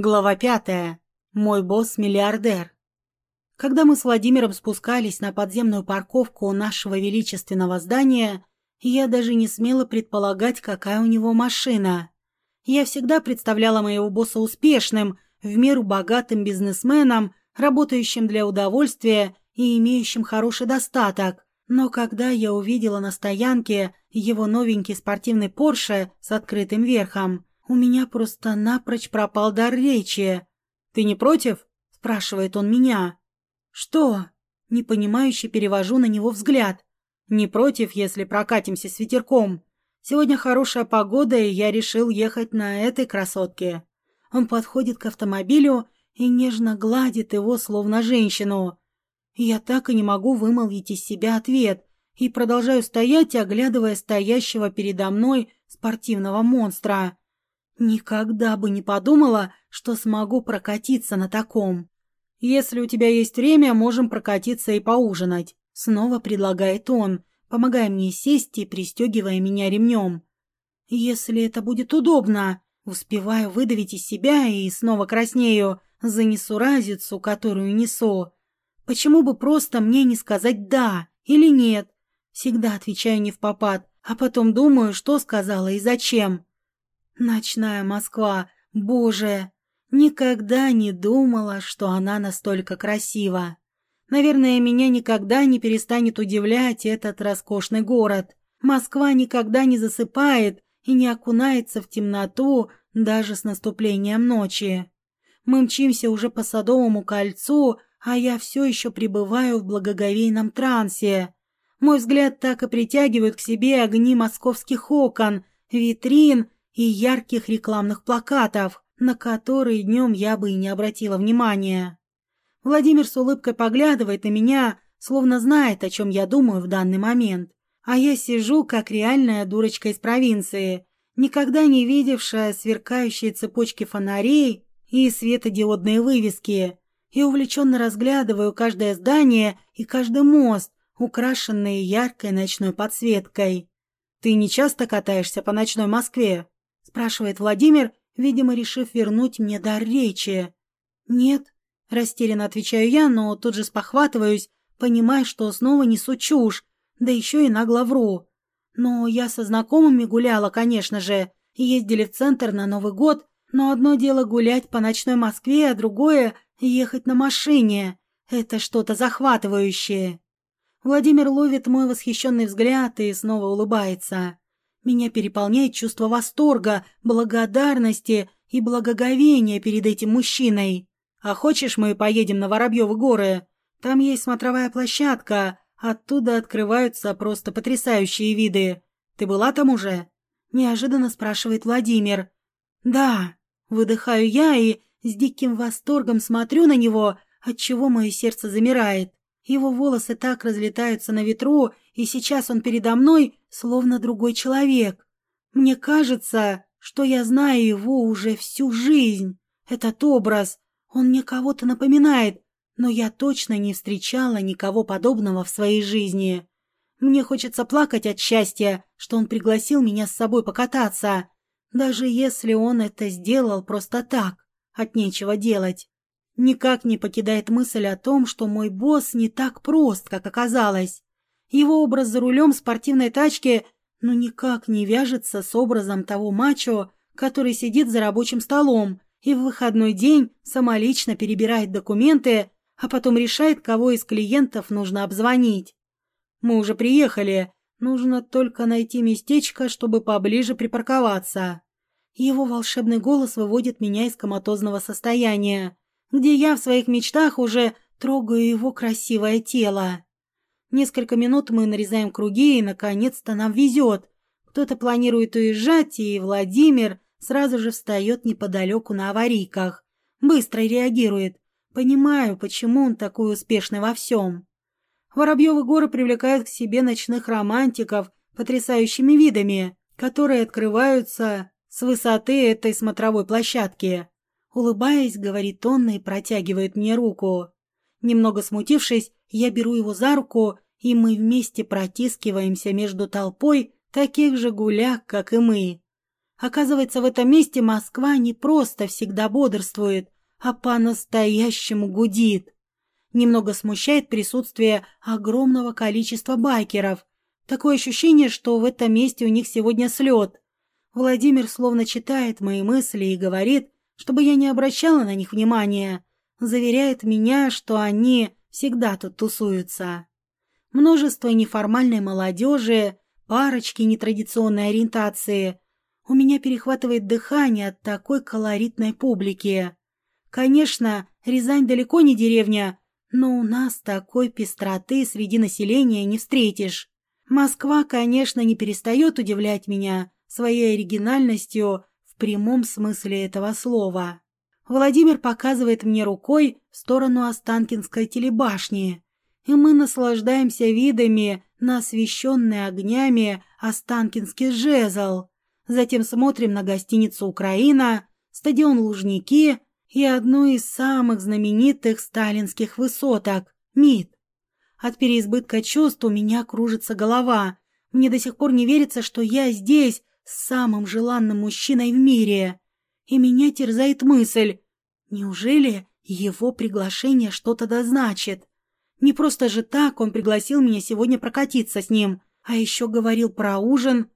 Глава пятая. Мой босс-миллиардер. Когда мы с Владимиром спускались на подземную парковку нашего величественного здания, я даже не смела предполагать, какая у него машина. Я всегда представляла моего босса успешным, в меру богатым бизнесменом, работающим для удовольствия и имеющим хороший достаток. Но когда я увидела на стоянке его новенький спортивный Порше с открытым верхом, у меня просто напрочь пропал дар речи. «Ты не против?» – спрашивает он меня. «Что?» – непонимающе перевожу на него взгляд. «Не против, если прокатимся с ветерком. Сегодня хорошая погода, и я решил ехать на этой красотке». Он подходит к автомобилю и нежно гладит его, словно женщину. Я так и не могу вымолвить из себя ответ и продолжаю стоять, оглядывая стоящего передо мной спортивного монстра. Никогда бы не подумала, что смогу прокатиться на таком. Если у тебя есть время, можем прокатиться и поужинать. Снова предлагает он, помогая мне сесть и пристегивая меня ремнем. Если это будет удобно, успеваю выдавить из себя и снова краснею за несуразицу, которую несу. Почему бы просто мне не сказать «да» или «нет»? Всегда отвечаю не в попад, а потом думаю, что сказала и зачем. Ночная Москва, боже, никогда не думала, что она настолько красива. Наверное, меня никогда не перестанет удивлять этот роскошный город. Москва никогда не засыпает и не окунается в темноту даже с наступлением ночи. Мы мчимся уже по Садовому кольцу, а я все еще пребываю в благоговейном трансе. Мой взгляд так и притягивают к себе огни московских окон, витрин и ярких рекламных плакатов, на которые днем я бы и не обратила внимания. Владимир с улыбкой поглядывает на меня, словно знает, о чем я думаю в данный момент. А я сижу, как реальная дурочка из провинции, никогда не видевшая сверкающие цепочки фонарей и светодиодные вывески, и увлеченно разглядываю каждое здание и каждый мост, украшенные яркой ночной подсветкой. «Ты не часто катаешься по ночной Москве?» Спрашивает Владимир, видимо, решив вернуть мне дар речи. Нет, растерянно отвечаю я, но тут же спохватываюсь, понимая, что снова несу чушь, да еще и нагло вру. Но я со знакомыми гуляла, конечно же, ездили в центр на Новый год, но одно дело гулять по ночной Москве, а другое — ехать на машине. Это что-то захватывающее. Владимир ловит мой восхищенный взгляд и снова улыбается. Меня переполняет чувство восторга, благодарности и благоговения перед этим мужчиной. А хочешь, мы поедем на Воробьевы горы? Там есть смотровая площадка, оттуда открываются просто потрясающие виды. Ты была там уже? Неожиданно спрашивает Владимир. Да, выдыхаю я и с диким восторгом смотрю на него, отчего мое сердце замирает. Его волосы так разлетаются на ветру, и сейчас он передо мной, словно другой человек. Мне кажется, что я знаю его уже всю жизнь. Этот образ, он мне кого-то напоминает, но я точно не встречала никого подобного в своей жизни. Мне хочется плакать от счастья, что он пригласил меня с собой покататься, даже если он это сделал просто так, от нечего делать. Никак не покидает мысль о том, что мой босс не так прост, как оказалось. Его образ за рулем спортивной тачки ну никак не вяжется с образом того мачо, который сидит за рабочим столом и в выходной день самолично перебирает документы, а потом решает, кого из клиентов нужно обзвонить. Мы уже приехали, нужно только найти местечко, чтобы поближе припарковаться. Его волшебный голос выводит меня из коматозного состояния где я в своих мечтах уже трогаю его красивое тело. Несколько минут мы нарезаем круги, и, наконец-то, нам везет. Кто-то планирует уезжать, и Владимир сразу же встает неподалеку на аварийках. Быстро реагирует. Понимаю, почему он такой успешный во всем. Воробьевы горы привлекают к себе ночных романтиков потрясающими видами, которые открываются с высоты этой смотровой площадки. Улыбаясь, говорит он и протягивает мне руку. Немного смутившись, я беру его за руку, и мы вместе протискиваемся между толпой таких же гуляк, как и мы. Оказывается, в этом месте Москва не просто всегда бодрствует, а по-настоящему гудит. Немного смущает присутствие огромного количества байкеров. Такое ощущение, что в этом месте у них сегодня слет. Владимир словно читает мои мысли и говорит, чтобы я не обращала на них внимания. Заверяет меня, что они всегда тут тусуются. Множество неформальной молодежи, парочки нетрадиционной ориентации. У меня перехватывает дыхание от такой колоритной публики. Конечно, Рязань далеко не деревня, но у нас такой пестроты среди населения не встретишь. Москва, конечно, не перестает удивлять меня своей оригинальностью в прямом смысле этого слова. Владимир показывает мне рукой в сторону Останкинской телебашни, и мы наслаждаемся видами на освещенный огнями Останкинский жезл. Затем смотрим на гостиницу «Украина», стадион «Лужники» и одну из самых знаменитых сталинских высоток – МИД. От переизбытка чувств у меня кружится голова. Мне до сих пор не верится, что я здесь с самым желанным мужчиной в мире. И меня терзает мысль, неужели его приглашение что-то дозначит? Не просто же так он пригласил меня сегодня прокатиться с ним, а еще говорил про ужин.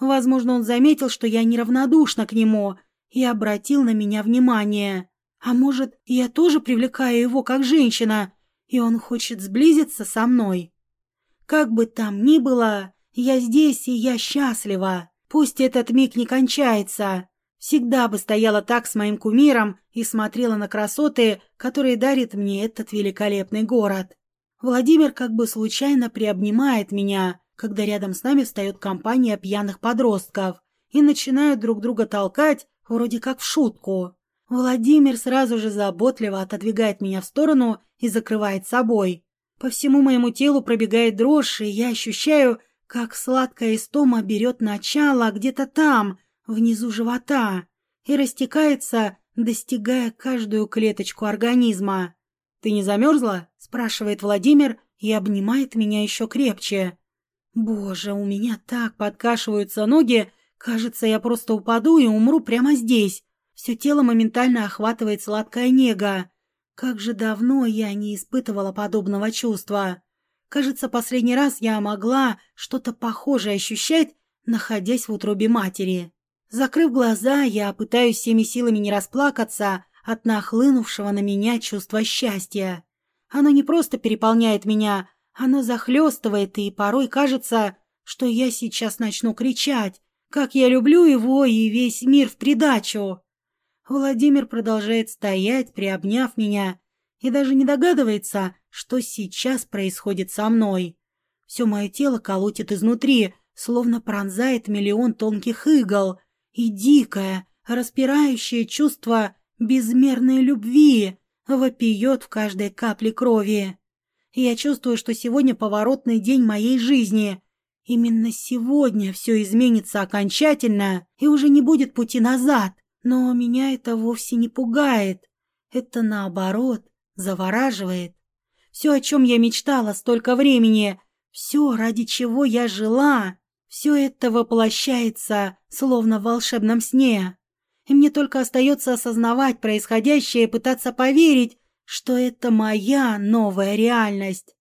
Возможно, он заметил, что я неравнодушна к нему и обратил на меня внимание. А может, я тоже привлекаю его как женщина, и он хочет сблизиться со мной? Как бы там ни было, я здесь, и я счастлива. Пусть этот миг не кончается. Всегда бы стояла так с моим кумиром и смотрела на красоты, которые дарит мне этот великолепный город. Владимир как бы случайно приобнимает меня, когда рядом с нами встает компания пьяных подростков и начинают друг друга толкать, вроде как в шутку. Владимир сразу же заботливо отодвигает меня в сторону и закрывает собой. По всему моему телу пробегает дрожь, и я ощущаю, как сладкая истома берет начало где-то там, внизу живота, и растекается, достигая каждую клеточку организма. «Ты не замерзла?» – спрашивает Владимир и обнимает меня еще крепче. «Боже, у меня так подкашиваются ноги, кажется, я просто упаду и умру прямо здесь». Все тело моментально охватывает сладкая нега. Как же давно я не испытывала подобного чувства. Кажется, последний раз я могла что-то похожее ощущать, находясь в утробе матери. Закрыв глаза, я пытаюсь всеми силами не расплакаться от нахлынувшего на меня чувства счастья. Оно не просто переполняет меня, оно захлестывает, и порой кажется, что я сейчас начну кричать, как я люблю его и весь мир в придачу. Владимир продолжает стоять, приобняв меня, и даже не догадывается, что сейчас происходит со мной. Все мое тело колотит изнутри, словно пронзает миллион тонких игл, и дикое, распирающее чувство безмерной любви вопиет в каждой капле крови. Я чувствую, что сегодня поворотный день моей жизни. Именно сегодня все изменится окончательно и уже не будет пути назад. Но меня это вовсе не пугает. Это, наоборот, завораживает. Все, о чем я мечтала столько времени, все, ради чего я жила, все это воплощается, словно в волшебном сне. И мне только остается осознавать происходящее и пытаться поверить, что это моя новая реальность.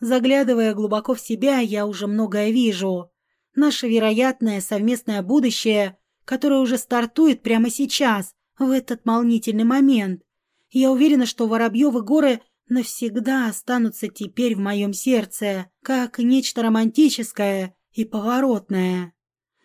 Заглядывая глубоко в себя, я уже многое вижу. Наше вероятное совместное будущее которая уже стартует прямо сейчас, в этот волнительный момент. Я уверена, что Воробьевы горы навсегда останутся теперь в моем сердце, как нечто романтическое и поворотное.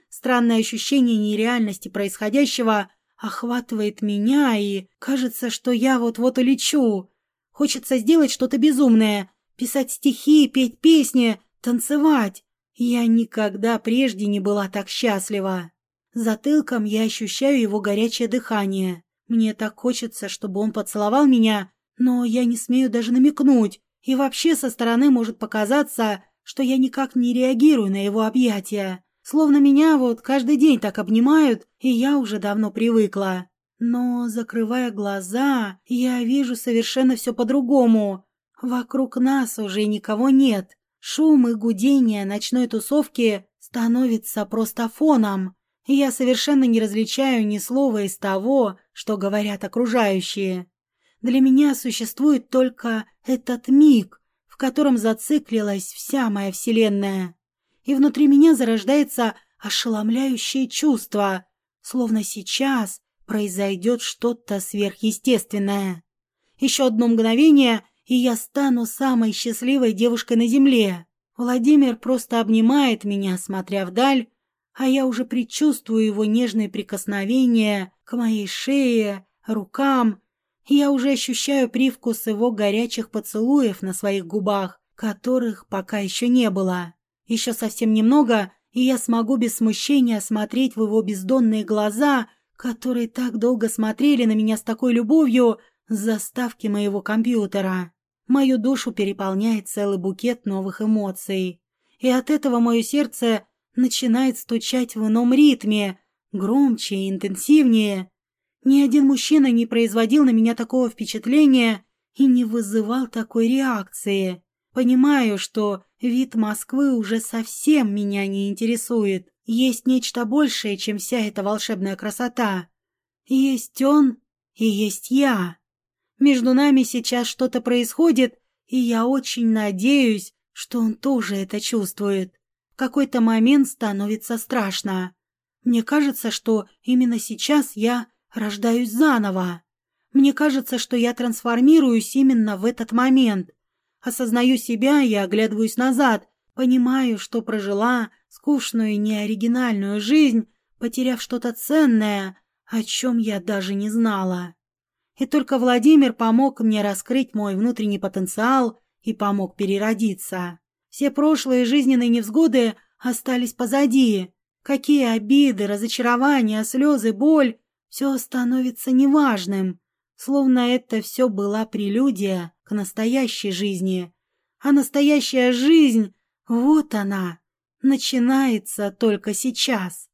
Странное ощущение нереальности происходящего охватывает меня, и кажется, что я вот-вот улечу. Хочется сделать что-то безумное, писать стихи, петь песни, танцевать. Я никогда прежде не была так счастлива. Затылком я ощущаю его горячее дыхание. Мне так хочется, чтобы он поцеловал меня, но я не смею даже намекнуть. И вообще со стороны может показаться, что я никак не реагирую на его объятия. Словно меня вот каждый день так обнимают, и я уже давно привыкла. Но, закрывая глаза, я вижу совершенно все по-другому. Вокруг нас уже никого нет. Шум и гудение ночной тусовки становится просто фоном. я совершенно не различаю ни слова из того, что говорят окружающие. Для меня существует только этот миг, котором зациклилась вся моя вселенная. И внутри меня зарождается ошеломляющее чувство, словно сейчас произойдет что-то сверхъестественное. Еще одно мгновение, и я стану самой счастливой девушкой на земле. Владимир просто обнимает меня, смотря вдаль, а я уже предчувствую его нежные прикосновения к моей шее, рукам. Я уже ощущаю привкус его горячих поцелуев на своих губах, которых пока еще не было. Еще совсем немного, и я смогу без смущения смотреть в его бездонные глаза, которые так долго смотрели на меня с такой любовью с заставки моего компьютера. Мою душу переполняет целый букет новых эмоций. И от этого мое сердце начинает стучать в ином ритме, громче и интенсивнее. Ни один мужчина не производил на меня такого впечатления и не вызывал такой реакции. Понимаю, что вид Москвы уже совсем меня не интересует. Есть нечто большее, чем вся эта волшебная красота. Есть он и есть я. Между нами сейчас что-то происходит, и я очень надеюсь, что он тоже это чувствует. В какой-то момент становится страшно. Мне кажется, что именно сейчас я рождаюсь заново. Мне кажется, что я трансформируюсь именно в этот момент. Осознаю себя и оглядываюсь назад, понимаю, что прожила скучную и неоригинальную жизнь, потеряв что-то ценное, о чем я даже не знала. И только Владимир помог мне раскрыть мой внутренний потенциал и помог переродиться. Все прошлые жизненные невзгоды остались позади. Какие обиды, разочарования, слезы, боль — все становится неважным. Словно это все была прелюдия к настоящей жизни. А настоящая жизнь, вот она, начинается только сейчас.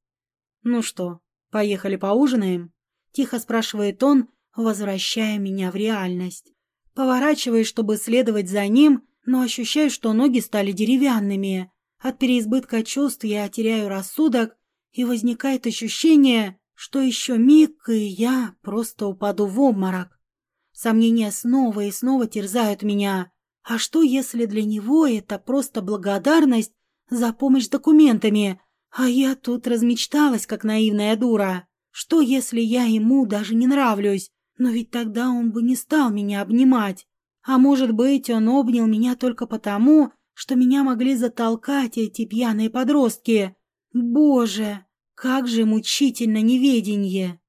«Ну что, поехали поужинаем?» — тихо спрашивает он, возвращая меня в реальность. Поворачиваюсь, чтобы следовать за ним, но ощущаю, что ноги стали деревянными. От переизбытка чувств я теряю рассудок, и возникает ощущение, что еще миг, и я просто упаду в обморок. Сомнения снова и снова терзают меня. А что, если для него это просто благодарность за помощь документами, а я тут размечталась, как наивная дура? Что, если я ему даже не нравлюсь, но ведь тогда он бы не стал меня обнимать. А может быть, он обнял меня только потому, что меня могли затолкать эти пьяные подростки. Боже, как же мучительно неведенье!